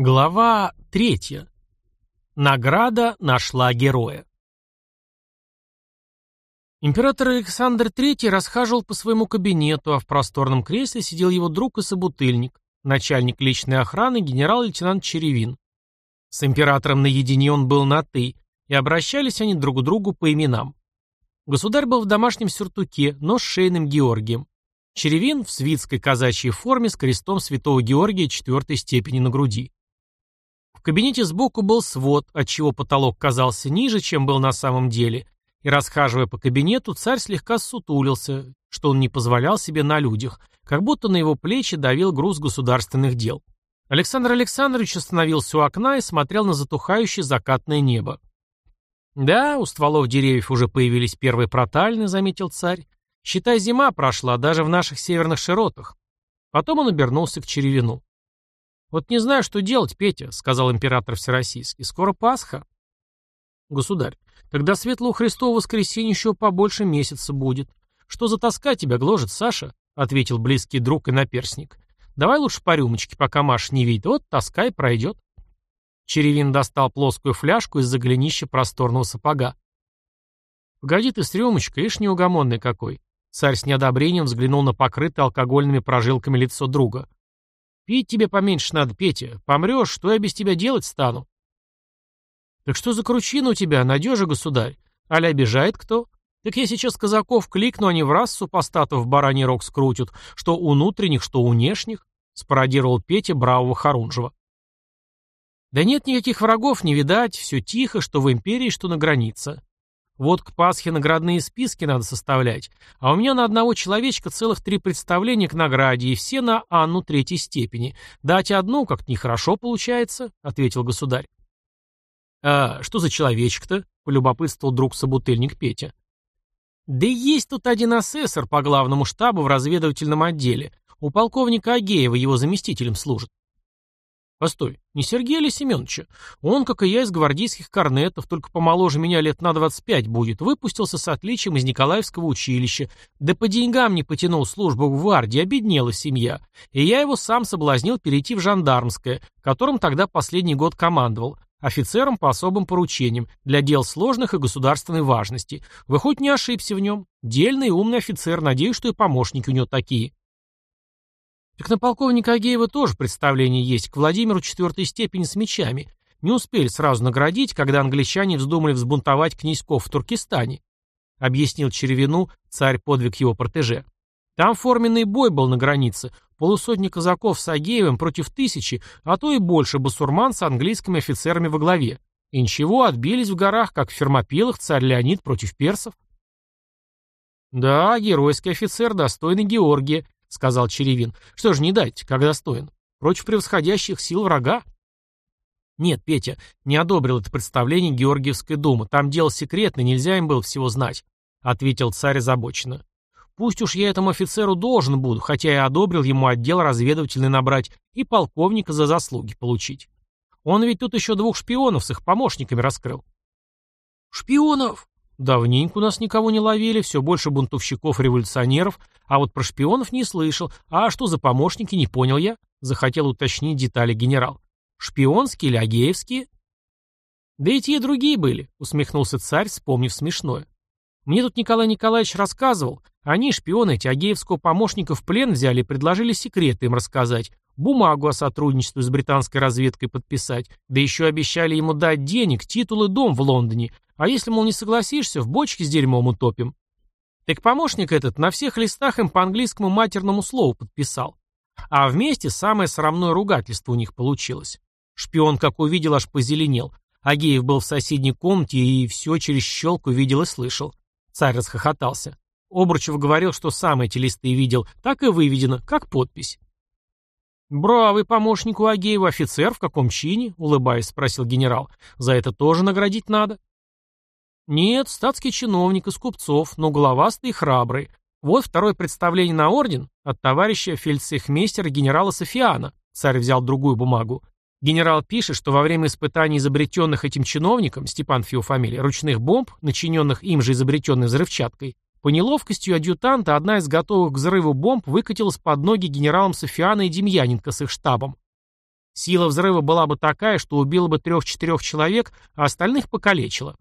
Глава третья. Награда нашла героя. Император Александр III расхаживал по своему кабинету, а в просторном кресле сидел его друг и собутыльник, начальник личной охраны генерал-лейтенант Черевин. С императором наедине он был на «ты», и обращались они друг к другу по именам. Государь был в домашнем сюртуке, но с шейным Георгием. Черевин в свитской казачьей форме с крестом святого Георгия четвертой степени на груди. В кабинете сбоку был свод, отчего потолок казался ниже, чем был на самом деле, и, расхаживая по кабинету, царь слегка сутулился, что он не позволял себе на людях, как будто на его плечи давил груз государственных дел. Александр Александрович остановился у окна и смотрел на затухающее закатное небо. «Да, у стволов деревьев уже появились первые протальны», — заметил царь. «Считай, зима прошла даже в наших северных широтах». Потом он обернулся к Черевину. «Вот не знаю, что делать, Петя», — сказал император Всероссийский. «Скоро Пасха». «Государь, тогда Светлого Христова воскресенье еще побольше месяца будет. Что за тоска тебя гложет, Саша?» — ответил близкий друг и наперсник. «Давай лучше по рюмочке, пока Маша не видит. Вот тоска и пройдет». Черевин достал плоскую фляжку из-за голенища просторного сапога. «Погоди ты с рюмочкой, ишь неугомонный какой». Царь с неодобрением взглянул на покрытое алкогольными прожилками лицо друга. Пить тебе поменьше надо, Петя. Помрешь, что я без тебя делать стану? Так что за кручина у тебя, надежа, государь? Аля обижает кто? Так я сейчас казаков кликну, они в раз супостатов в бараний рог скрутят, что у внутренних, что у внешних, спародировал Петя бравого Харунжева. Да нет никаких врагов, не видать, все тихо, что в империи, что на границе. Вот к Пасхе наградные списки надо составлять, а у меня на одного человечка целых три представления к награде, и все на Анну третьей степени. Дать одну как-то нехорошо получается, — ответил государь. А что за человечек-то? — полюбопытствовал друг собутыльник Петя. Да есть тут один асессор по главному штабу в разведывательном отделе. У полковника Агеева его заместителем служит. Постой, не Сергея ли Семеновича? Он, как и я, из гвардейских корнетов, только помоложе меня лет на 25 будет, выпустился с отличием из Николаевского училища, да по деньгам не потянул службу в гвардии, обеднела семья, и я его сам соблазнил перейти в жандармское, которым тогда последний год командовал, офицером по особым поручениям, для дел сложных и государственной важности. Вы хоть не ошибся в нем. Дельный и умный офицер, надеюсь, что и помощники у него такие. Так на полковника Агеева тоже представление есть, к Владимиру четвертой степени с мечами. Не успели сразу наградить, когда англичане вздумали взбунтовать князьков в Туркестане. Объяснил Черевину царь подвиг его протеже. Там форменный бой был на границе. Полусотни казаков с Агеевым против тысячи, а то и больше басурман с английскими офицерами во главе. И ничего, отбились в горах, как в Фермопилах царь Леонид против персов. Да, геройский офицер, достойный Георгия, — сказал Черевин. «Что ж не дать, как достоин? Против превосходящих сил врага?» «Нет, Петя, не одобрил это представление Георгиевской думы. Там дело секретное, нельзя им было всего знать», — ответил царь озабоченно. «Пусть уж я этому офицеру должен буду, хотя я одобрил ему отдел разведывательный набрать и полковника за заслуги получить. Он ведь тут еще двух шпионов с их помощниками раскрыл». «Шпионов?» Давненько у нас никого не ловили, все больше бунтовщиков-революционеров, а вот про шпионов не слышал. А что за помощники, не понял я. Захотел уточнить детали генерал. Шпионские или агеевские? Да и те, и другие были, усмехнулся царь, вспомнив смешное. Мне тут Николай Николаевич рассказывал. Они, шпионы эти, агеевского помощника в плен взяли и предложили секреты им рассказать, бумагу о сотрудничестве с британской разведкой подписать, да еще обещали ему дать денег, титул и дом в Лондоне, а если, мол, не согласишься, в бочке с дерьмом утопим. Так помощник этот на всех листах им по английскому матерному слову подписал. А вместе самое срамное ругательство у них получилось. Шпион, как увидел, аж позеленел. Агеев был в соседней комнате и все через щелку видел и слышал. Царь расхохотался. Обручев говорил, что сам эти листы видел, так и выведено, как подпись. «Бравый помощник у Агеева, офицер в каком чине?» — улыбаясь, спросил генерал. «За это тоже наградить надо?» Нет, статский чиновник из купцов, но головастый и храбрый. Вот второе представление на орден от товарища фельдцехмейстера генерала Софиана. Царь взял другую бумагу. Генерал пишет, что во время испытаний изобретенных этим чиновником, Степан Фио фамилия, ручных бомб, начиненных им же изобретенной взрывчаткой, по неловкости адъютанта одна из готовых к взрыву бомб выкатилась под ноги генералам Софиана и Демьяненко с их штабом. Сила взрыва была бы такая, что убила бы трех-четырех человек, а остальных покалечила.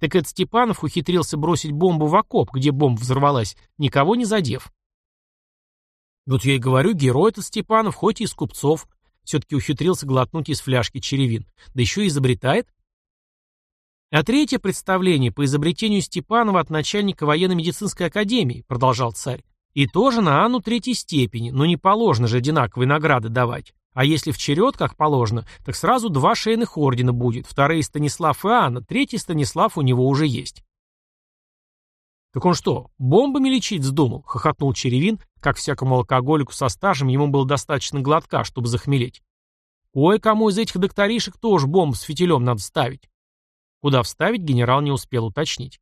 Так этот Степанов ухитрился бросить бомбу в окоп, где бомба взорвалась, никого не задев. Вот я и говорю, герой этот Степанов, хоть и из купцов. Все-таки ухитрился глотнуть из фляжки черевин. Да еще и изобретает. А третье представление по изобретению Степанова от начальника военно-медицинской академии, продолжал царь. И тоже на Анну третьей степени, но не положено же одинаковые награды давать. А если в черед, как положено, так сразу два шейных ордена будет, вторые Станислав и Анна, третий Станислав у него уже есть. «Так он что, бомбами лечить вздумал?» — хохотнул Черевин, как всякому алкоголику со стажем ему было достаточно глотка, чтобы захмелеть. «Кое-кому из этих докторишек тоже бомбу с фитилем надо ставить». Куда вставить, генерал не успел уточнить.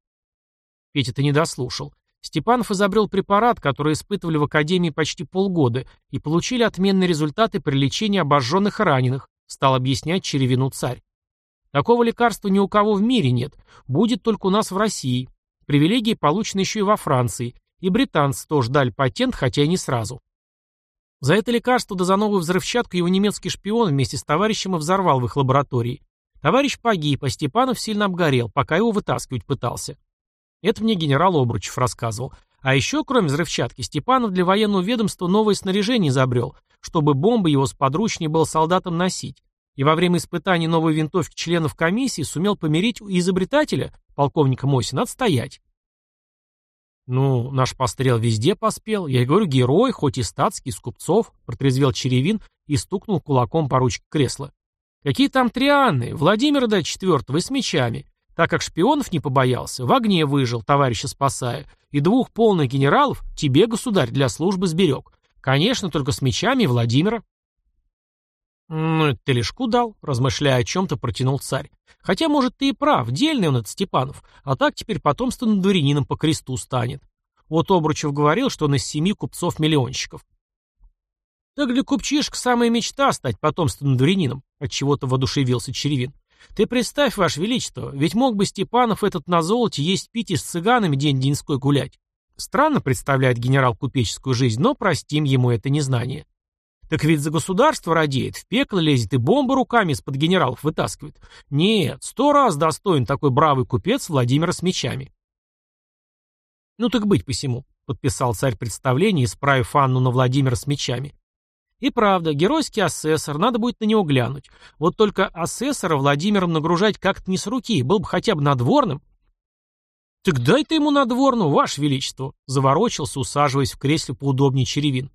Петя-то не дослушал. Степанов изобрел препарат, который испытывали в Академии почти полгода и получили отменные результаты при лечении обожженных и раненых, стал объяснять Черевину царь. Такого лекарства ни у кого в мире нет, будет только у нас в России. Привилегии получены еще и во Франции, и британцы тоже дали патент, хотя и не сразу. За это лекарство да за новую взрывчатку его немецкий шпион вместе с товарищем и взорвал в их лаборатории. Товарищ погиб, а Степанов сильно обгорел, пока его вытаскивать пытался. Это мне генерал Обручев рассказывал. А еще, кроме взрывчатки, Степанов для военного ведомства новое снаряжение изобрел, чтобы бомбы его сподручнее было солдатам носить. И во время испытаний новой винтовки членов комиссии сумел помирить изобретателя, полковника Мосина, отстоять. «Ну, наш пострел везде поспел. Я и говорю, герой, хоть и статский, из купцов», — протрезвел Черевин и стукнул кулаком по ручке кресла. «Какие там трианны? Владимира до четвертого и с мечами. Так как шпионов не побоялся, в огне выжил, товарища спасая, и двух полных генералов тебе, государь, для службы сберег. Конечно, только с мечами Владимира. «Ну, это ты лишку дал», — размышляя о чем-то, протянул царь. «Хотя, может, ты и прав, дельный он этот Степанов, а так теперь потомственным дворянином по кресту станет. Вот Обручев говорил, что он из семи купцов-миллионщиков». «Так для купчишек самая мечта стать потомственным дворянином», — отчего-то воодушевился Черевин. Ты представь, Ваше Величество, ведь мог бы Степанов этот на золоте есть пить и с цыганами день-деньской гулять. Странно представляет генерал купеческую жизнь, но простим ему это незнание. Так ведь за государство радеет, в пекло лезет и бомбы руками из-под генералов вытаскивает. Нет, сто раз достоин такой бравый купец Владимира с мечами. Ну так быть посему, подписал царь представление, исправив Анну на Владимира с мечами. И правда, геройский асессор, надо будет на него глянуть. Вот только асессора Владимиром нагружать как-то не с руки, был бы хотя бы надворным. «Так дай ты ему надворну, ваше величество», — заворочился, усаживаясь в кресле поудобнее черевин.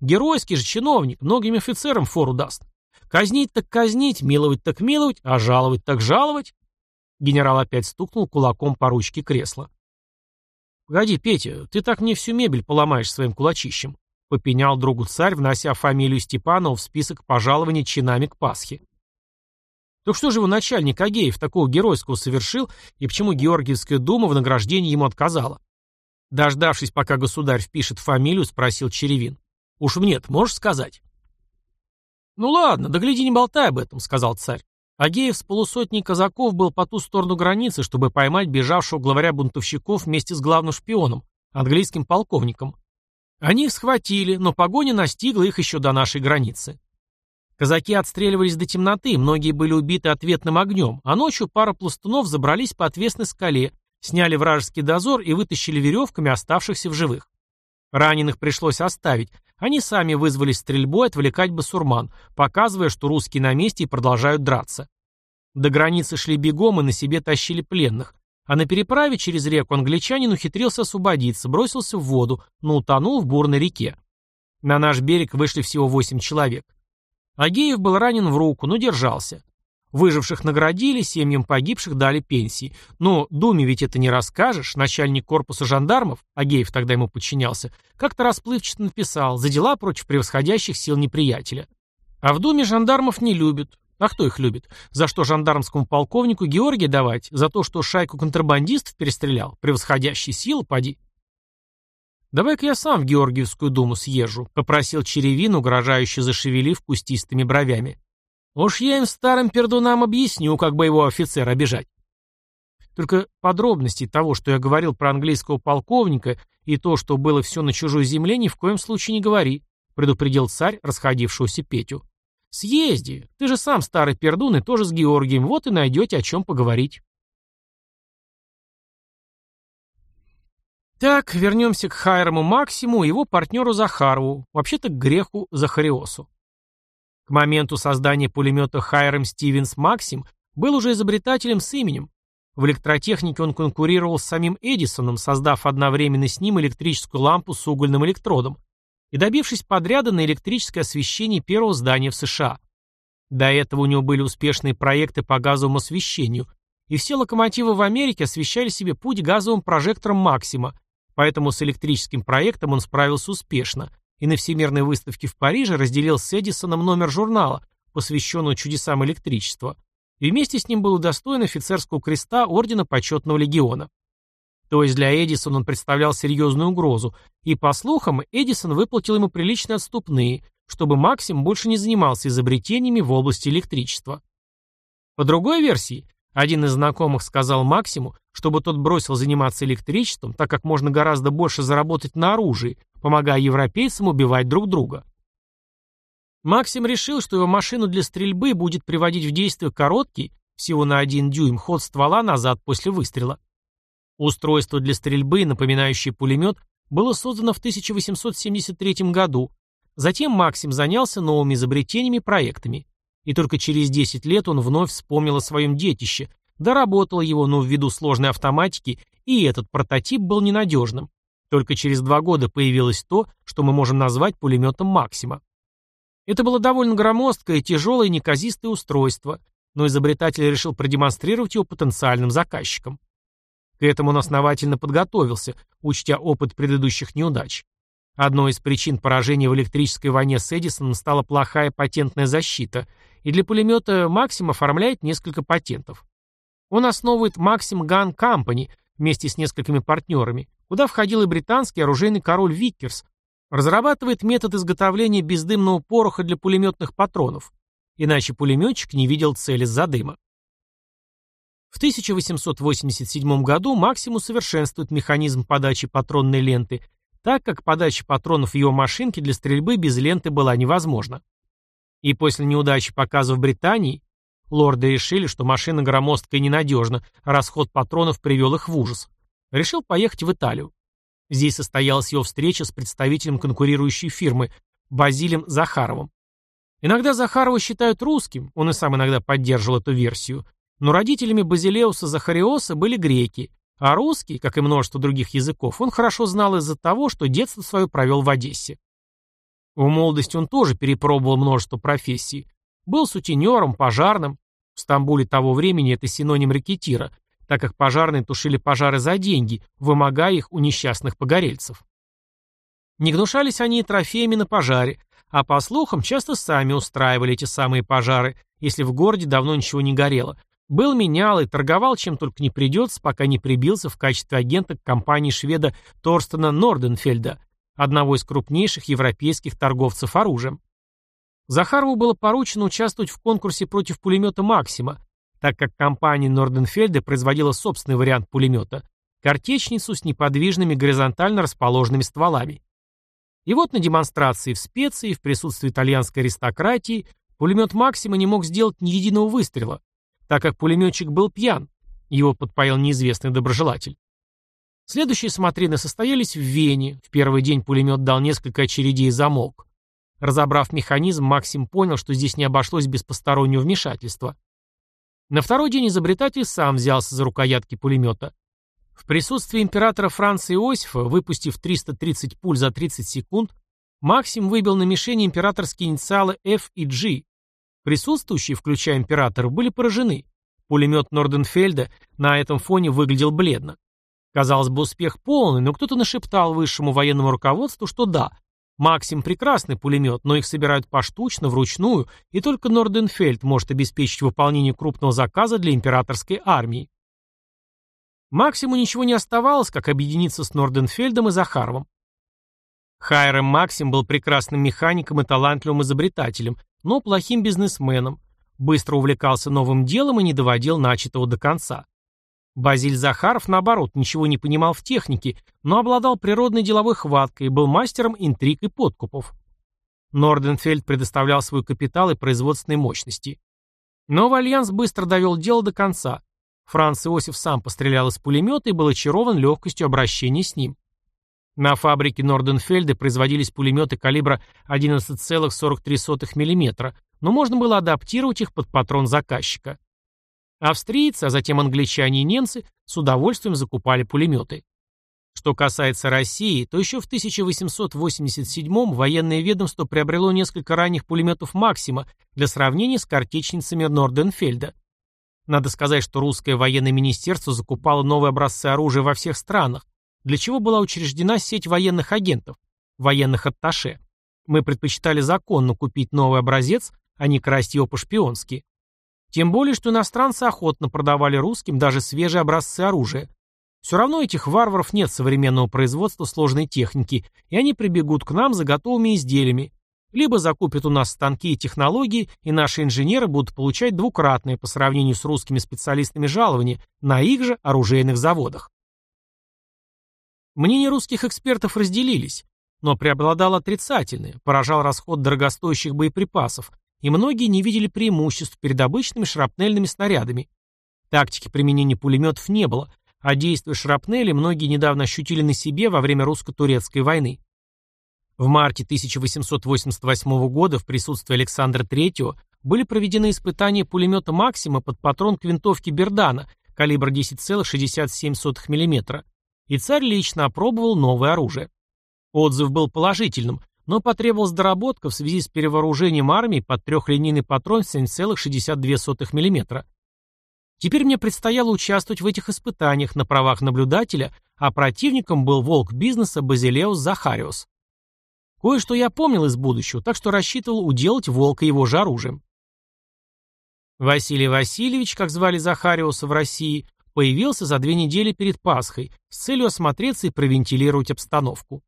«Геройский же чиновник, многим офицерам фору даст. Казнить так казнить, миловать так миловать, а жаловать так жаловать». Генерал опять стукнул кулаком по ручке кресла. «Погоди, Петя, ты так мне всю мебель поломаешь своим кулачищем», — попенял другу царь, внося фамилию Степанова в список пожалований чинами к Пасхе. Так что же его начальник Агеев такого геройского совершил, и почему Георгиевская дума в награждении ему отказала? Дождавшись, пока государь впишет фамилию, спросил Черевин. «Уж мне можешь сказать?» «Ну ладно, да гляди, не болтай об этом», — сказал царь. Агеев с полусотней казаков был по ту сторону границы, чтобы поймать бежавшего главаря бунтовщиков вместе с главным шпионом, английским полковником. Они их схватили, но погоня настигла их еще до нашей границы. Казаки отстреливались до темноты, многие были убиты ответным огнем, а ночью пара пластунов забрались по отвесной скале, сняли вражеский дозор и вытащили веревками оставшихся в живых. Раненых пришлось оставить, они сами вызвались стрельбой отвлекать басурман, показывая, что русские на месте и продолжают драться. До границы шли бегом и на себе тащили пленных, а на переправе через реку англичанин ухитрился освободиться, бросился в воду, но утонул в бурной реке. На наш берег вышли всего восемь человек. Агеев был ранен в руку, но держался. Выживших наградили, семьям погибших дали пенсии. Но Думе ведь это не расскажешь. Начальник корпуса жандармов, Агеев тогда ему подчинялся, как-то расплывчато написал «за дела против превосходящих сил неприятеля». А в Думе жандармов не любят. А кто их любит? За что жандармскому полковнику Георгия давать? За то, что шайку контрабандистов перестрелял? Превосходящие силы, поди. «Давай-ка я сам в Георгиевскую думу съезжу», — попросил Черевин, угрожающе зашевелив кустистыми бровями. «Уж я им старым пердунам объясню, как бы его офицера обижать». Только подробностей того, что я говорил про английского полковника и то, что было все на чужой земле, ни в коем случае не говори, предупредил царь расходившегося Петю. Съезди. Ты же сам старый пердун и тоже с Георгием. Вот и найдете о чем поговорить. Так, вернемся к Хайрому Максиму и его партнеру Захарову, вообще-то к греху Захариосу. К моменту создания пулемета Хайрем Стивенс Максим был уже изобретателем с именем. В электротехнике он конкурировал с самим Эдисоном, создав одновременно с ним электрическую лампу с угольным электродом и добившись подряда на электрическое освещение первого здания в США. До этого у него были успешные проекты по газовому освещению, и все локомотивы в Америке освещали себе путь газовым прожектором Максима, Поэтому с электрическим проектом он справился успешно и на Всемирной выставке в Париже разделил с Эдисоном номер журнала, посвященного чудесам электричества, и вместе с ним был удостоен офицерского креста Ордена Почетного Легиона. То есть для Эдисона он представлял серьезную угрозу, и, по слухам, Эдисон выплатил ему приличные отступные, чтобы Максим больше не занимался изобретениями в области электричества. По другой версии, один из знакомых сказал Максиму, чтобы тот бросил заниматься электричеством, так как можно гораздо больше заработать на оружии, помогая европейцам убивать друг друга. Максим решил, что его машину для стрельбы будет приводить в действие короткий, всего на один дюйм, ход ствола назад после выстрела. Устройство для стрельбы, напоминающее пулемет, было создано в 1873 году. Затем Максим занялся новыми изобретениями и проектами и только через 10 лет он вновь вспомнил о своем детище, доработал его, но ввиду сложной автоматики и этот прототип был ненадежным. Только через два года появилось то, что мы можем назвать пулеметом Максима. Это было довольно громоздкое, тяжелое и неказистое устройство, но изобретатель решил продемонстрировать его потенциальным заказчикам. К этому он основательно подготовился, учтя опыт предыдущих неудач. Одной из причин поражения в электрической войне с Эдисоном стала плохая патентная защита, и для пулемета «Максим» оформляет несколько патентов. Он основывает «Максим Ган Company вместе с несколькими партнерами, куда входил и британский оружейный король Виккерс, разрабатывает метод изготовления бездымного пороха для пулеметных патронов, иначе пулеметчик не видел цели из-за дыма. В 1887 году Максим усовершенствует механизм подачи патронной ленты, так как подача патронов в его машинке для стрельбы без ленты была невозможна. И после неудачи показа в Британии лорды решили, что машина громоздкая и ненадежна, а расход патронов привел их в ужас. Решил поехать в Италию. Здесь состоялась его встреча с представителем конкурирующей фирмы Базилем Захаровым. Иногда Захарова считают русским, он и сам иногда поддерживал эту версию, но родителями Базилеуса Захариоса были греки, а русский, как и множество других языков, он хорошо знал из-за того, что детство свое провел в Одессе. В молодости он тоже перепробовал множество профессий. Был сутенером, пожарным. В Стамбуле того времени это синоним рэкетира, так как пожарные тушили пожары за деньги, вымогая их у несчастных погорельцев. Не гнушались они трофеями на пожаре, а по слухам часто сами устраивали эти самые пожары, если в городе давно ничего не горело. Был менял и торговал чем только не придется, пока не прибился в качестве агента к компании шведа Торстена Норденфельда, одного из крупнейших европейских торговцев оружием. Захарову было поручено участвовать в конкурсе против пулемета «Максима», так как компания Норденфельда производила собственный вариант пулемета – картечницу с неподвижными горизонтально расположенными стволами. И вот на демонстрации в специи, в присутствии итальянской аристократии, пулемет «Максима» не мог сделать ни единого выстрела, так как пулеметчик был пьян, его подпоил неизвестный доброжелатель. Следующие смотрины состоялись в Вене. В первый день пулемет дал несколько очередей и замолк. Разобрав механизм, Максим понял, что здесь не обошлось без постороннего вмешательства. На второй день изобретатель сам взялся за рукоятки пулемета. В присутствии императора Франца Иосифа, выпустив 330 пуль за 30 секунд, Максим выбил на мишени императорские инициалы F и G. Присутствующие, включая императоров, были поражены. Пулемет Норденфельда на этом фоне выглядел бледно. Казалось бы, успех полный, но кто-то нашептал высшему военному руководству, что да, Максим прекрасный пулемет, но их собирают поштучно, вручную, и только Норденфельд может обеспечить выполнение крупного заказа для императорской армии. Максиму ничего не оставалось, как объединиться с Норденфельдом и Захаровым. Хайрем Максим был прекрасным механиком и талантливым изобретателем, но плохим бизнесменом, быстро увлекался новым делом и не доводил начатого до конца. Базиль Захаров, наоборот, ничего не понимал в технике, но обладал природной деловой хваткой и был мастером интриг и подкупов. Норденфельд предоставлял свой капитал и производственные мощности. Новый альянс быстро довел дело до конца. Франц Иосиф сам пострелял из пулемета и был очарован легкостью обращения с ним. На фабрике Норденфельда производились пулеметы калибра 11,43 мм, но можно было адаптировать их под патрон заказчика. Австрийцы, а затем англичане и немцы с удовольствием закупали пулеметы. Что касается России, то еще в 1887-м военное ведомство приобрело несколько ранних пулеметов «Максима» для сравнения с картечницами Норденфельда. Надо сказать, что русское военное министерство закупало новые образцы оружия во всех странах, для чего была учреждена сеть военных агентов, военных атташе. Мы предпочитали законно купить новый образец, а не красть его по-шпионски. Тем более, что иностранцы охотно продавали русским даже свежие образцы оружия. Все равно этих варваров нет современного производства сложной техники, и они прибегут к нам за готовыми изделиями. Либо закупят у нас станки и технологии, и наши инженеры будут получать двукратное по сравнению с русскими специалистами жалования на их же оружейных заводах. Мнения русских экспертов разделились, но преобладал отрицательное, поражал расход дорогостоящих боеприпасов, и многие не видели преимуществ перед обычными шрапнельными снарядами. Тактики применения пулеметов не было, а действия шрапнели многие недавно ощутили на себе во время русско-турецкой войны. В марте 1888 года в присутствии Александра III были проведены испытания пулемета «Максима» под патрон к винтовке Бердана, калибр 10,67 мм, и царь лично опробовал новое оружие. Отзыв был положительным, но потребовалась доработка в связи с перевооружением армии под трехлинейный патрон 7,62 мм. Теперь мне предстояло участвовать в этих испытаниях на правах наблюдателя, а противником был волк бизнеса Базилеус Захариус. Кое-что я помнил из будущего, так что рассчитывал уделать волка его же оружием. Василий Васильевич, как звали Захариуса в России, появился за две недели перед Пасхой с целью осмотреться и провентилировать обстановку.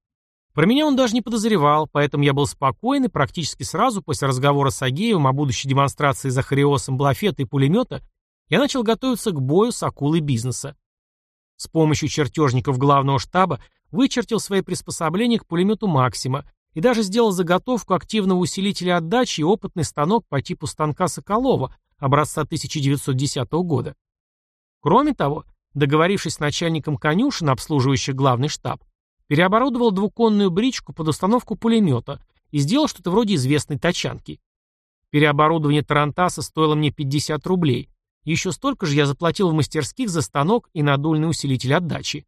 Про меня он даже не подозревал, поэтому я был спокоен и практически сразу после разговора с Агеевым о будущей демонстрации Захариосом блафета и пулемета я начал готовиться к бою с акулой бизнеса. С помощью чертежников главного штаба вычертил свои приспособления к пулемету «Максима» и даже сделал заготовку активного усилителя отдачи и опытный станок по типу станка Соколова образца 1910 года. Кроме того, договорившись с начальником конюшен, обслуживающих главный штаб, переоборудовал двуконную бричку под установку пулемета и сделал что-то вроде известной тачанки. Переоборудование Тарантаса стоило мне 50 рублей. Еще столько же я заплатил в мастерских за станок и надульный усилитель отдачи.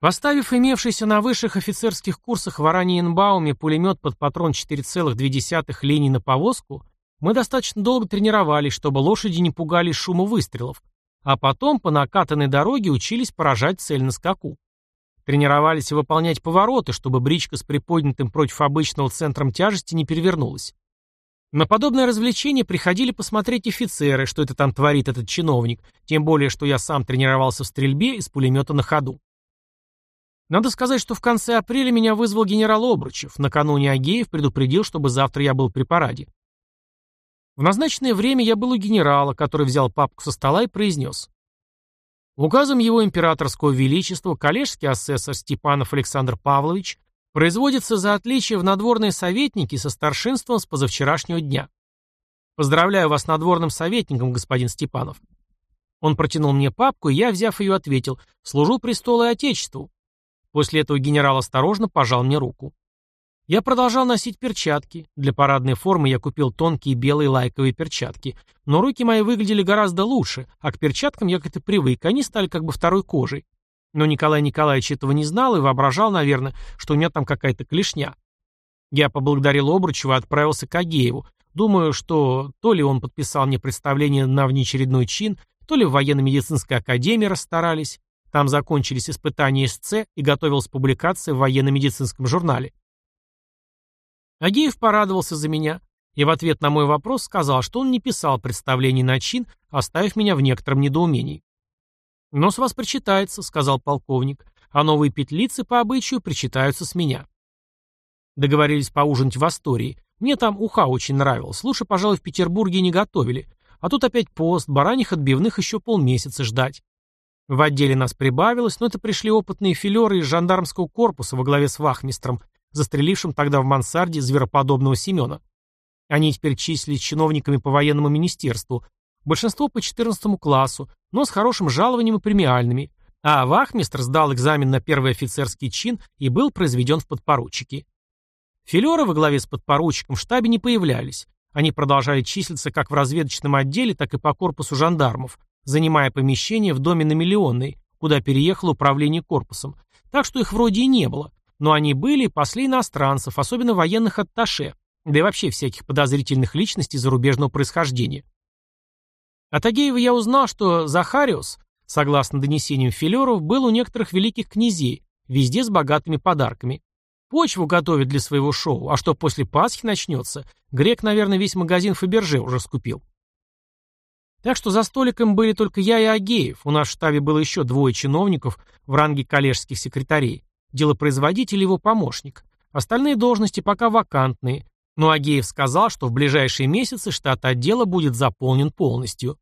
Поставив имевшийся на высших офицерских курсах в Ораниенбауме пулемет под патрон 4,2 линий на повозку, мы достаточно долго тренировались, чтобы лошади не пугались шума выстрелов, а потом по накатанной дороге учились поражать цель на скаку. Тренировались выполнять повороты, чтобы бричка с приподнятым против обычного центром тяжести не перевернулась. На подобное развлечение приходили посмотреть офицеры, что это там творит этот чиновник, тем более, что я сам тренировался в стрельбе из пулемета на ходу. Надо сказать, что в конце апреля меня вызвал генерал Обручев. Накануне Агеев предупредил, чтобы завтра я был при параде. В назначенное время я был у генерала, который взял папку со стола и произнес. Указом его императорского величества коллежский асессор Степанов Александр Павлович производится за отличие в надворные советники со старшинством с позавчерашнего дня. Поздравляю вас надворным советником, господин Степанов. Он протянул мне папку, и я, взяв ее, ответил «Служу престолу и отечеству». После этого генерал осторожно пожал мне руку. Я продолжал носить перчатки. Для парадной формы я купил тонкие белые лайковые перчатки. Но руки мои выглядели гораздо лучше, а к перчаткам я как-то привык, они стали как бы второй кожей. Но Николай Николаевич этого не знал и воображал, наверное, что у меня там какая-то клешня. Я поблагодарил Обручева и отправился к Агееву. Думаю, что то ли он подписал мне представление на внеочередной чин, то ли в военно-медицинской академии расстарались. Там закончились испытания СЦ и готовилась публикация в военно-медицинском журнале. Агеев порадовался за меня и в ответ на мой вопрос сказал, что он не писал представлений на чин, оставив меня в некотором недоумении. «Но с вас причитается», — сказал полковник, «а новые петлицы по обычаю причитаются с меня». Договорились поужинать в Астории. Мне там уха очень нравилось. Лучше, пожалуй, в Петербурге не готовили. А тут опять пост, бараньих отбивных еще полмесяца ждать. В отделе нас прибавилось, но это пришли опытные филеры из жандармского корпуса во главе с вахмистром, застрелившим тогда в мансарде звероподобного Семена. Они теперь числились чиновниками по военному министерству, большинство по 14 классу, но с хорошим жалованием и премиальными, а вахмистр сдал экзамен на первый офицерский чин и был произведен в подпоручики. Филеры во главе с подпоручиком в штабе не появлялись. Они продолжали числиться как в разведочном отделе, так и по корпусу жандармов, занимая помещение в доме на Миллионной, куда переехало управление корпусом. Так что их вроде и не было. Но они были и пасли иностранцев, особенно военных атташе, да и вообще всяких подозрительных личностей зарубежного происхождения. От Агеева я узнал, что Захариус, согласно донесениям филеров, был у некоторых великих князей, везде с богатыми подарками. Почву готовит для своего шоу, а что после Пасхи начнется, грек, наверное, весь магазин Фаберже уже скупил. Так что за столиком были только я и Агеев, у нас в штабе было еще двое чиновников в ранге коллежских секретарей, делопроизводитель и его помощник. Остальные должности пока вакантные, но Агеев сказал, что в ближайшие месяцы штат отдела будет заполнен полностью.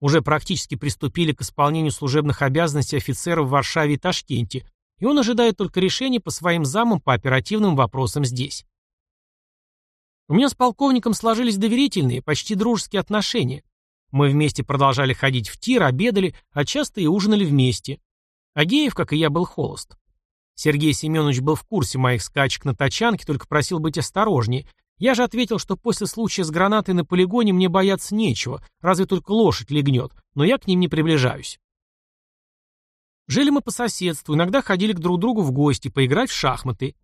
Уже практически приступили к исполнению служебных обязанностей офицеров в Варшаве и Ташкенте, и он ожидает только решения по своим замам по оперативным вопросам здесь. У меня с полковником сложились доверительные, почти дружеские отношения. Мы вместе продолжали ходить в тир, обедали, а часто и ужинали вместе. Агеев, как и я, был холост. Сергей Семенович был в курсе моих скачек на тачанке, только просил быть осторожнее. Я же ответил, что после случая с гранатой на полигоне мне бояться нечего, разве только лошадь легнет, но я к ним не приближаюсь. Жили мы по соседству, иногда ходили к друг другу в гости, поиграть в шахматы.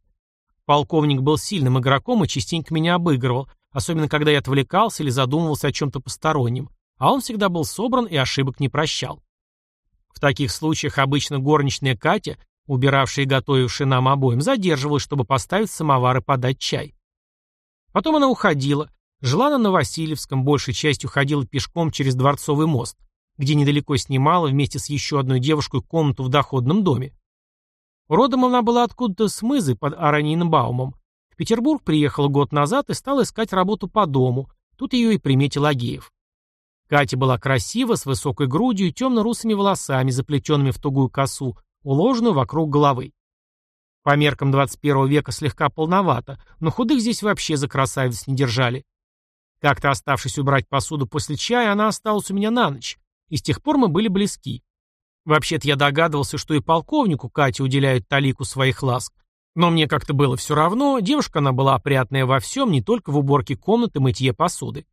Полковник был сильным игроком и частенько меня обыгрывал, особенно когда я отвлекался или задумывался о чем-то постороннем, а он всегда был собран и ошибок не прощал. В таких случаях обычно горничная Катя убиравшая и готовившая нам обоим, задерживалась, чтобы поставить самовар и подать чай. Потом она уходила. Жила на Васильевском, большей частью ходила пешком через Дворцовый мост, где недалеко снимала вместе с еще одной девушкой комнату в доходном доме. Родом она была откуда-то с мызы под Аранинбаумом. В Петербург приехала год назад и стала искать работу по дому. Тут ее и приметил Агеев. Катя была красива, с высокой грудью и темно-русыми волосами, заплетенными в тугую косу, уложенную вокруг головы. По меркам 21 века слегка полновато, но худых здесь вообще за красавиц не держали. Как-то оставшись убрать посуду после чая, она осталась у меня на ночь, и с тех пор мы были близки. Вообще-то я догадывался, что и полковнику Кате уделяют талику своих ласк, но мне как-то было все равно, девушка она была опрятная во всем, не только в уборке комнаты, мытье посуды.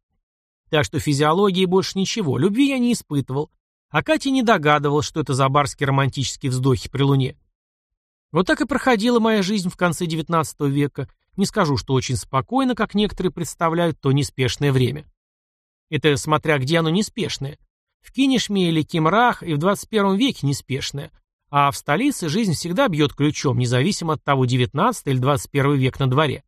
Так что физиологии больше ничего, любви я не испытывал, а Катя не догадывалась, что это за барские романтические вздохи при луне. Вот так и проходила моя жизнь в конце XIX века. Не скажу, что очень спокойно, как некоторые представляют, то неспешное время. Это смотря где оно неспешное. В Кинешме или Кимрах и в 21 веке неспешное. А в столице жизнь всегда бьет ключом, независимо от того, 19 или 21 век на дворе.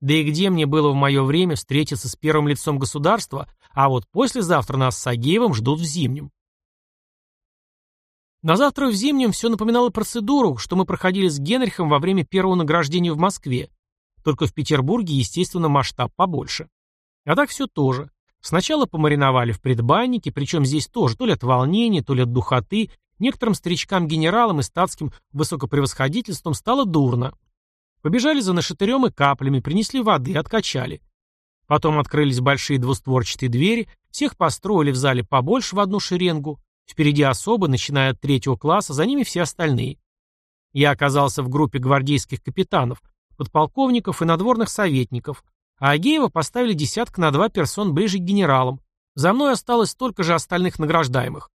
Да и где мне было в мое время встретиться с первым лицом государства, а вот послезавтра нас с Агеевым ждут в Зимнем. На завтра в Зимнем все напоминало процедуру, что мы проходили с Генрихом во время первого награждения в Москве. Только в Петербурге, естественно, масштаб побольше. А так все тоже. Сначала помариновали в предбаннике, причем здесь тоже, то ли от волнения, то ли от духоты, некоторым старичкам-генералам и статским высокопревосходительством стало дурно. Побежали за нашатырем и каплями, принесли воды, откачали. Потом открылись большие двустворчатые двери, всех построили в зале побольше в одну шеренгу, Впереди особо, начиная от третьего класса, за ними все остальные. Я оказался в группе гвардейских капитанов, подполковников и надворных советников, а Агеева поставили десятка на два персон ближе к генералам. За мной осталось столько же остальных награждаемых.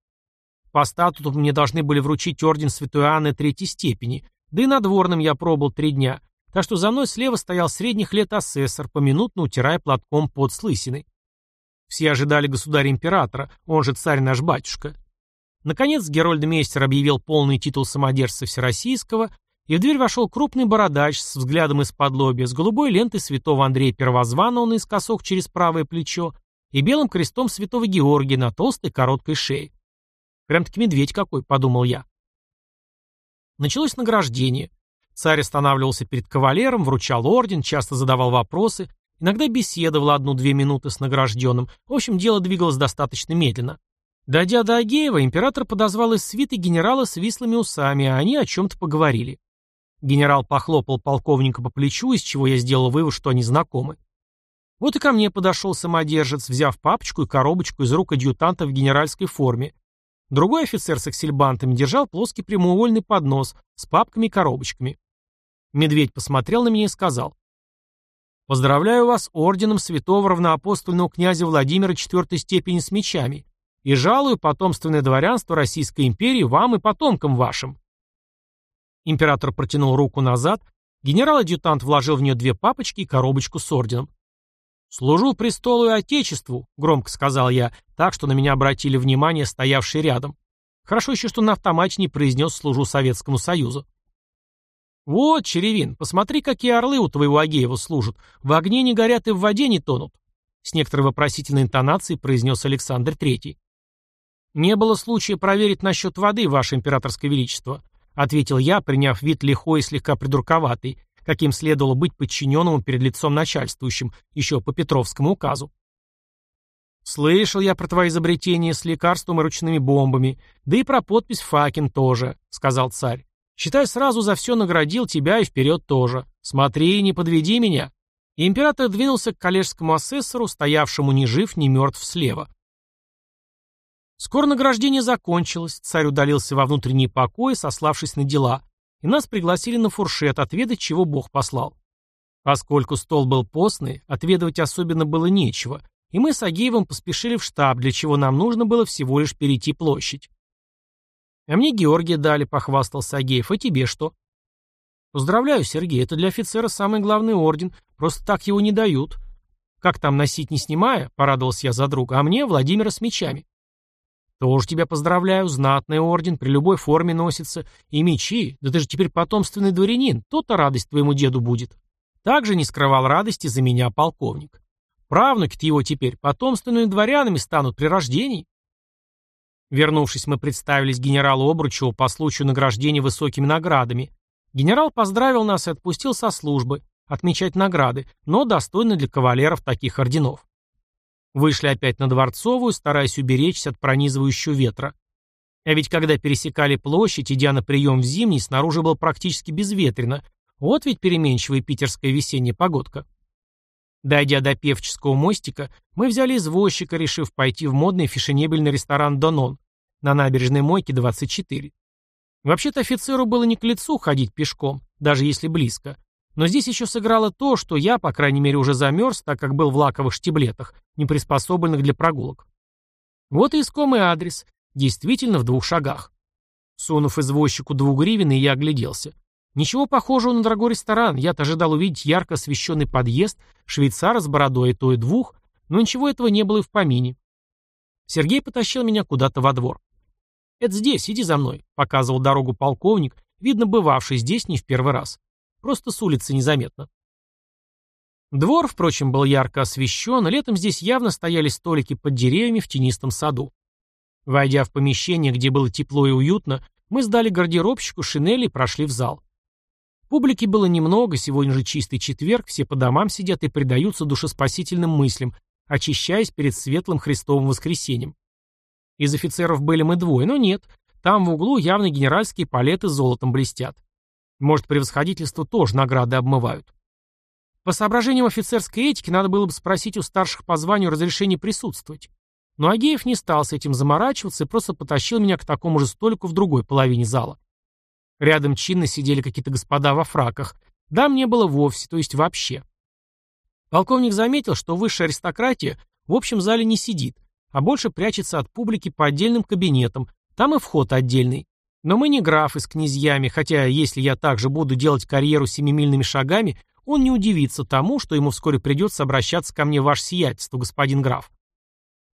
По статуту мне должны были вручить орден Святой Анны третьей степени, да и надворным я пробыл три дня, так что за мной слева стоял средних лет асессор, поминутно утирая платком под слысиной. Все ожидали государя-императора, он же царь наш батюшка. Наконец Герольдмейстер объявил полный титул самодержца Всероссийского, и в дверь вошел крупный бородач с взглядом из-под лобья, с голубой лентой святого Андрея Первозванного наискосок через правое плечо и белым крестом святого Георгия на толстой короткой шее. Прям-таки медведь какой, подумал я. Началось награждение. Царь останавливался перед кавалером, вручал орден, часто задавал вопросы, иногда беседовал одну-две минуты с награжденным. В общем, дело двигалось достаточно медленно. Дойдя до Агеева, император подозвал из свиты генерала с вислыми усами, а они о чем-то поговорили. Генерал похлопал полковника по плечу, из чего я сделал вывод, что они знакомы. Вот и ко мне подошел самодержец, взяв папочку и коробочку из рук адъютанта в генеральской форме. Другой офицер с аксельбантами держал плоский прямоугольный поднос с папками и коробочками. Медведь посмотрел на меня и сказал. «Поздравляю вас орденом святого равноапостольного князя Владимира четвертой степени с мечами и жалую потомственное дворянство Российской империи вам и потомкам вашим». Император протянул руку назад, генерал-адъютант вложил в нее две папочки и коробочку с орденом. «Служу престолу и отечеству», — громко сказал я, так что на меня обратили внимание стоявшие рядом. Хорошо еще, что на автомате не произнес «служу Советскому Союзу». «Вот, Черевин, посмотри, какие орлы у твоего Агеева служат. В огне не горят и в воде не тонут», — с некоторой вопросительной интонацией произнес Александр Третий. «Не было случая проверить насчет воды, Ваше Императорское Величество», — ответил я, приняв вид лихой и слегка придурковатый, каким следовало быть подчиненному перед лицом начальствующим, еще по Петровскому указу. «Слышал я про твои изобретения с лекарством и ручными бомбами, да и про подпись Факин тоже», — сказал царь. «Считай, сразу за все наградил тебя и вперед тоже. Смотри, не подведи меня». И император двинулся к коллежскому асессору, стоявшему ни жив, ни мертв слева. Скоро награждение закончилось, царь удалился во внутренние покои, сославшись на дела, и нас пригласили на фуршет отведать, чего Бог послал. Поскольку стол был постный, отведывать особенно было нечего, и мы с Агеевым поспешили в штаб, для чего нам нужно было всего лишь перейти площадь. «А мне Георгия дали», — похвастался Агеев, — «а тебе что?» «Поздравляю, Сергей, это для офицера самый главный орден, просто так его не дают». «Как там носить не снимая?» — порадовался я за друга, «а мне Владимира с мечами». Тоже тебя поздравляю, знатный орден, при любой форме носится. И мечи, да ты же теперь потомственный дворянин, то-то радость твоему деду будет. Также не скрывал радости за меня полковник. Правнуки-то его теперь потомственными дворянами станут при рождении. Вернувшись, мы представились генералу Обручеву по случаю награждения высокими наградами. Генерал поздравил нас и отпустил со службы, отмечать награды, но достойны для кавалеров таких орденов. Вышли опять на Дворцовую, стараясь уберечься от пронизывающего ветра. А ведь когда пересекали площадь, идя на прием в зимний, снаружи было практически безветренно. Вот ведь переменчивая питерская весенняя погодка. Дойдя до певческого мостика, мы взяли извозчика, решив пойти в модный фешенебельный ресторан «Донон» на набережной Мойке 24. Вообще-то офицеру было не к лицу ходить пешком, даже если близко. Но здесь еще сыграло то, что я, по крайней мере, уже замерз, так как был в лаковых штиблетах, не приспособленных для прогулок. Вот и искомый адрес, действительно в двух шагах. Сунув извозчику двух гривен, я огляделся. Ничего похожего на дорогой ресторан, я-то ожидал увидеть ярко освещенный подъезд, швейцара с бородой и то и двух, но ничего этого не было и в помине. Сергей потащил меня куда-то во двор. «Это здесь, иди за мной», — показывал дорогу полковник, видно, бывавший здесь не в первый раз. Просто с улицы незаметно. Двор, впрочем, был ярко освещен, и летом здесь явно стояли столики под деревьями в тенистом саду. Войдя в помещение, где было тепло и уютно, мы сдали гардеробщику шинели и прошли в зал. Публики было немного, сегодня же чистый четверг, все по домам сидят и предаются душеспасительным мыслям, очищаясь перед светлым Христовым воскресеньем. Из офицеров были мы двое, но нет, там в углу явно генеральские палеты золотом блестят. Может, превосходительство тоже награды обмывают. По соображениям офицерской этики надо было бы спросить у старших по званию разрешения присутствовать. Но Агеев не стал с этим заморачиваться и просто потащил меня к такому же столику в другой половине зала. Рядом чинно сидели какие-то господа во фраках. Да, мне было вовсе, то есть вообще. Полковник заметил, что высшая аристократия в общем зале не сидит, а больше прячется от публики по отдельным кабинетам, там и вход отдельный. Но мы не графы с князьями, хотя если я также буду делать карьеру семимильными шагами, он не удивится тому, что ему вскоре придется обращаться ко мне ваше сиятельство, господин граф.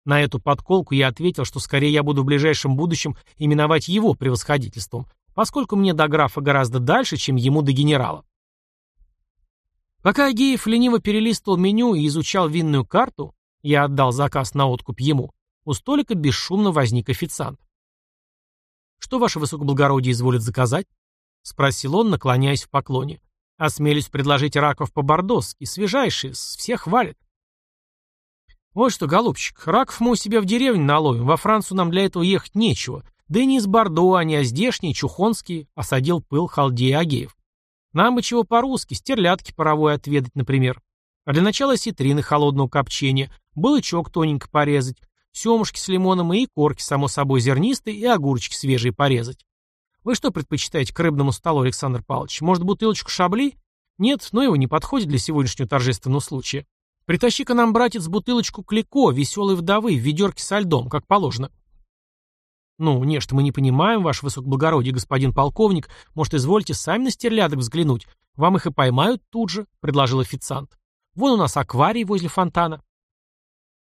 На эту подколку я ответил, что скорее я буду в ближайшем будущем именовать его превосходительством, поскольку мне до графа гораздо дальше, чем ему до генерала. Пока Агеев лениво перелистывал меню и изучал винную карту, я отдал заказ на откуп ему, у столика бесшумно возник официант. «Что ваше высокоблагородие изволит заказать?» — спросил он, наклоняясь в поклоне. «Осмелюсь предложить раков по-бордоски, свежайшие, с всех хвалят». «Вот что, голубчик, раков мы у себя в деревне наловим, во Францию нам для этого ехать нечего, да и не из Бордо они, а здешние, чухонские», — осадил пыл халдея Агеев. Нам бы чего по-русски, стерлядки паровой отведать, например. А для начала ситрины холодного копчения, балычок тоненько порезать, семушки с лимоном и корки, само собой, зернистые и огурчики свежие порезать. Вы что предпочитаете к рыбному столу, Александр Павлович? Может, бутылочку шабли? Нет, но его не подходит для сегодняшнего торжественного случая. Притащи-ка нам, братец, бутылочку клико, веселой вдовы, в ведерке со льдом, как положено. Ну, не, что мы не понимаем, ваше высокоблагородие, господин полковник. Может, извольте сами на стерлядок взглянуть. Вам их и поймают тут же, предложил официант. Вон у нас акварий возле фонтана.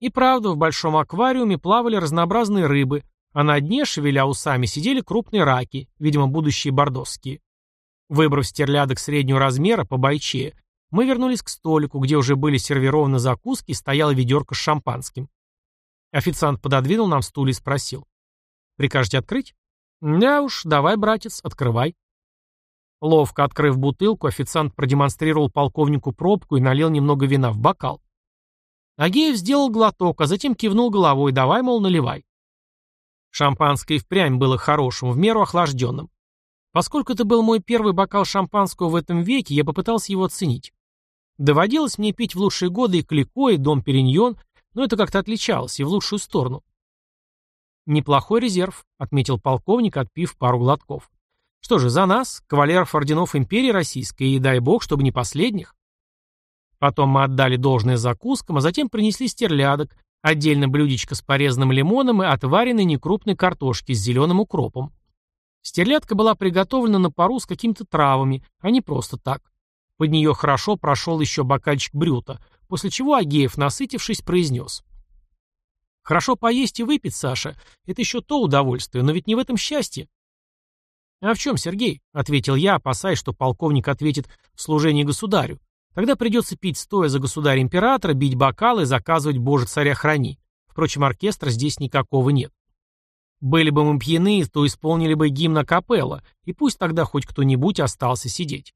И правда, в большом аквариуме плавали разнообразные рыбы, а на дне, шевеля усами, сидели крупные раки, видимо, будущие бордосские. Выбрав стерлядок среднего размера, по бойче, мы вернулись к столику, где уже были сервированы закуски и стояла ведерко с шампанским. Официант пододвинул нам стул и спросил. «Прикажете открыть?» «Да уж, давай, братец, открывай». Ловко открыв бутылку, официант продемонстрировал полковнику пробку и налил немного вина в бокал. Агеев сделал глоток, а затем кивнул головой, давай, мол, наливай. Шампанское впрямь было хорошим, в меру охлажденным. Поскольку это был мой первый бокал шампанского в этом веке, я попытался его оценить. Доводилось мне пить в лучшие годы и Клико, и Дом Периньон, но это как-то отличалось, и в лучшую сторону. «Неплохой резерв», — отметил полковник, отпив пару глотков. «Что же, за нас, кавалеров орденов империи российской, и дай бог, чтобы не последних». Потом мы отдали должное закускам, а затем принесли стерлядок, отдельно блюдечко с порезанным лимоном и отваренной некрупной картошки с зеленым укропом. Стерлядка была приготовлена на пару с какими-то травами, а не просто так. Под нее хорошо прошел еще бокальчик брюта, после чего Агеев, насытившись, произнес. «Хорошо поесть и выпить, Саша, это еще то удовольствие, но ведь не в этом счастье». «А в чем, Сергей?» — ответил я, опасаясь, что полковник ответит «в служении государю». Тогда придется пить стоя за государя-императора, бить бокалы и заказывать «Боже, царя храни». Впрочем, оркестра здесь никакого нет. Были бы мы пьяны, то исполнили бы гимн капелла, и пусть тогда хоть кто-нибудь остался сидеть.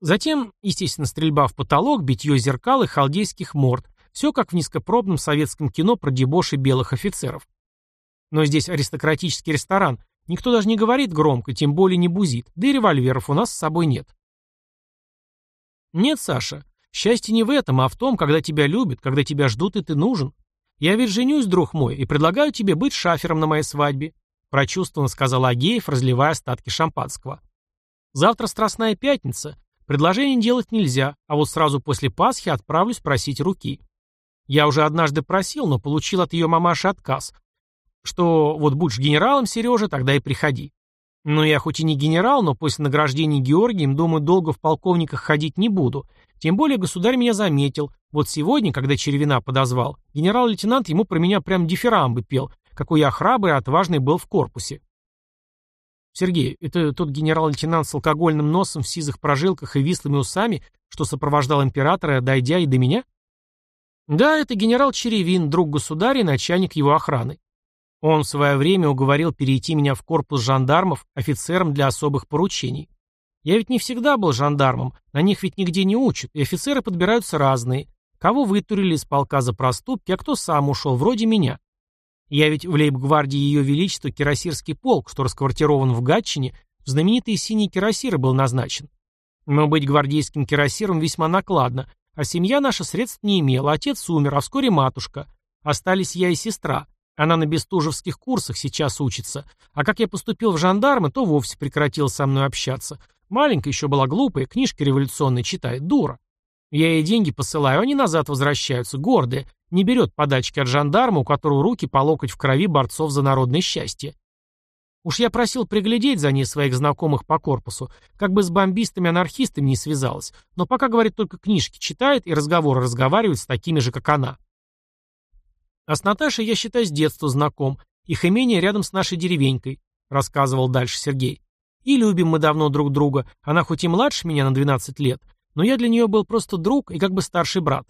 Затем, естественно, стрельба в потолок, битье зеркал и халдейских морд. Все как в низкопробном советском кино про дебоши белых офицеров. Но здесь аристократический ресторан. Никто даже не говорит громко, тем более не бузит. Да и револьверов у нас с собой нет. Нет, Саша, счастье не в этом, а в том, когда тебя любят, когда тебя ждут и ты нужен. «Я ведь женюсь, друг мой, и предлагаю тебе быть шафером на моей свадьбе», прочувствованно сказал Агеев, разливая остатки шампанского. «Завтра Страстная пятница. Предложение делать нельзя, а вот сразу после Пасхи отправлюсь просить руки. Я уже однажды просил, но получил от ее мамаши отказ, что вот будешь генералом, Сережа, тогда и приходи. Но я хоть и не генерал, но после награждения Георгием, думаю, долго в полковниках ходить не буду. Тем более государь меня заметил. Вот сегодня, когда Червина подозвал, генерал-лейтенант ему про меня прям дифирамбы пел, какой я храбрый и отважный был в корпусе. Сергей, это тот генерал-лейтенант с алкогольным носом в сизых прожилках и вислыми усами, что сопровождал императора, дойдя и до меня? Да, это генерал Черевин, друг государя и начальник его охраны. Он в свое время уговорил перейти меня в корпус жандармов офицером для особых поручений. Я ведь не всегда был жандармом, на них ведь нигде не учат, и офицеры подбираются разные. Кого вытурили из полка за проступки, а кто сам ушел, вроде меня. Я ведь в лейб-гвардии Ее Величества Кирасирский полк, что расквартирован в Гатчине, в знаменитые синие кирасиры был назначен. Но быть гвардейским кирасиром весьма накладно, а семья наша средств не имела, отец умер, а вскоре матушка. Остались я и сестра. Она на бестужевских курсах сейчас учится. А как я поступил в жандармы, то вовсе прекратил со мной общаться. Маленькая еще была глупая, книжки революционные читает, дура. Я ей деньги посылаю, они назад возвращаются, гордые. Не берет подачки от жандарма, у которого руки по локоть в крови борцов за народное счастье. Уж я просил приглядеть за ней своих знакомых по корпусу, как бы с бомбистами-анархистами не связалась, но пока, говорит, только книжки читает и разговоры разговаривает с такими же, как она. А с Наташей я, считаю, с детства знаком. Их имение рядом с нашей деревенькой, рассказывал дальше Сергей. И любим мы давно друг друга. Она хоть и младше меня на 12 лет, но я для нее был просто друг и как бы старший брат.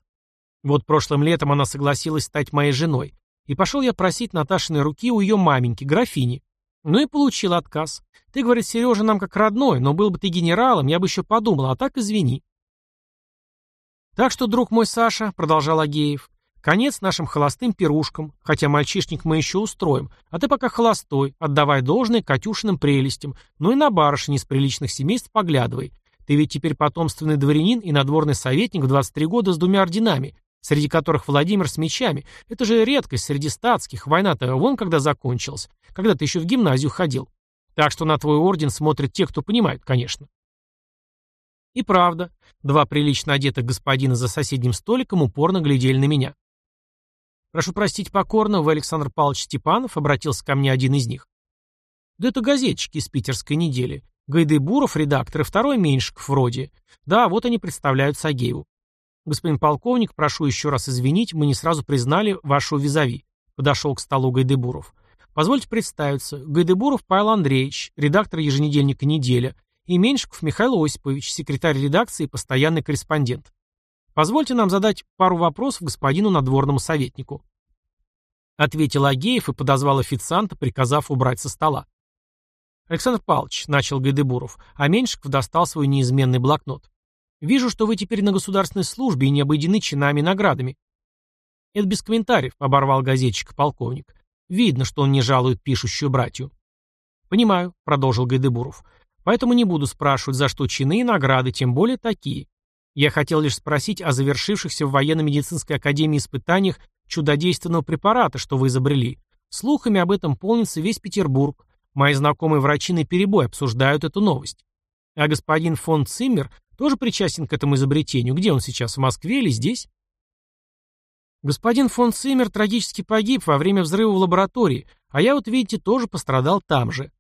Вот прошлым летом она согласилась стать моей женой. И пошел я просить Наташиной руки у ее маменьки, графини. Ну и получил отказ. Ты, говорит, Сережа нам как родной, но был бы ты генералом, я бы еще подумал, а так извини. Так что, друг мой Саша, продолжал Агеев, Конец нашим холостым пирушкам, хотя мальчишник мы еще устроим, а ты пока холостой, отдавай должное Катюшиным прелестям, ну и на барышни из приличных семейств поглядывай. Ты ведь теперь потомственный дворянин и надворный советник в 23 года с двумя орденами, среди которых Владимир с мечами. Это же редкость среди статских. Война-то вон когда закончилась. Когда ты еще в гимназию ходил. Так что на твой орден смотрят те, кто понимают, конечно. И правда, два прилично одетых господина за соседним столиком упорно глядели на меня. «Прошу простить покорно, вы Александр Павлович Степанов?» — обратился ко мне один из них. «Да это газетчики из питерской недели. Гайдыбуров, редактор, и второй Меньшиков вроде. Да, вот они представляют Сагееву. Господин полковник, прошу еще раз извинить, мы не сразу признали вашу визави. Подошел к столу Гайдыбуров. Позвольте представиться. Гайдыбуров Павел Андреевич, редактор еженедельника «Неделя», и Меньшиков Михаил Осипович, секретарь редакции и постоянный корреспондент. Позвольте нам задать пару вопросов господину надворному советнику. Ответил Агеев и подозвал официанта, приказав убрать со стола. Александр Павлович, начал Гайдебуров, а Меньшиков достал свой неизменный блокнот. Вижу, что вы теперь на государственной службе и не обойдены чинами и наградами. Это без комментариев, оборвал газетчик полковник. Видно, что он не жалует пишущую братью. Понимаю, продолжил Гайдебуров. Поэтому не буду спрашивать, за что чины и награды, тем более такие. Я хотел лишь спросить о завершившихся в военно-медицинской академии испытаниях чудодейственного препарата, что вы изобрели. Слухами об этом полнится весь Петербург, Мои знакомые врачи на перебой обсуждают эту новость. А господин фон Циммер тоже причастен к этому изобретению. Где он сейчас, в Москве или здесь? Господин фон Циммер трагически погиб во время взрыва в лаборатории, а я вот, видите, тоже пострадал там же.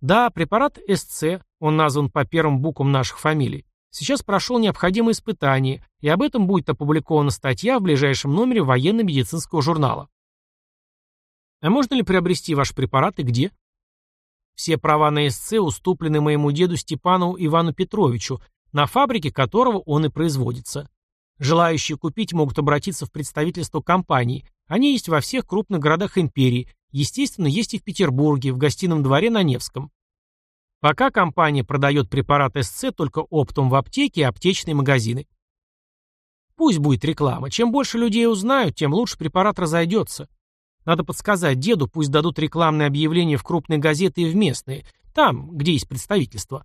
Да, препарат СЦ, он назван по первым буквам наших фамилий, сейчас прошел необходимые испытания, и об этом будет опубликована статья в ближайшем номере военно-медицинского журнала. А можно ли приобрести ваш препарат и где? Все права на СЦ уступлены моему деду Степану Ивану Петровичу, на фабрике которого он и производится. Желающие купить могут обратиться в представительство компании. Они есть во всех крупных городах империи. Естественно, есть и в Петербурге, в гостином дворе на Невском. Пока компания продает препарат СЦ только оптом в аптеке и аптечные магазины. Пусть будет реклама. Чем больше людей узнают, тем лучше препарат разойдется. Надо подсказать деду, пусть дадут рекламные объявления в крупные газеты и в местные, там, где есть представительство.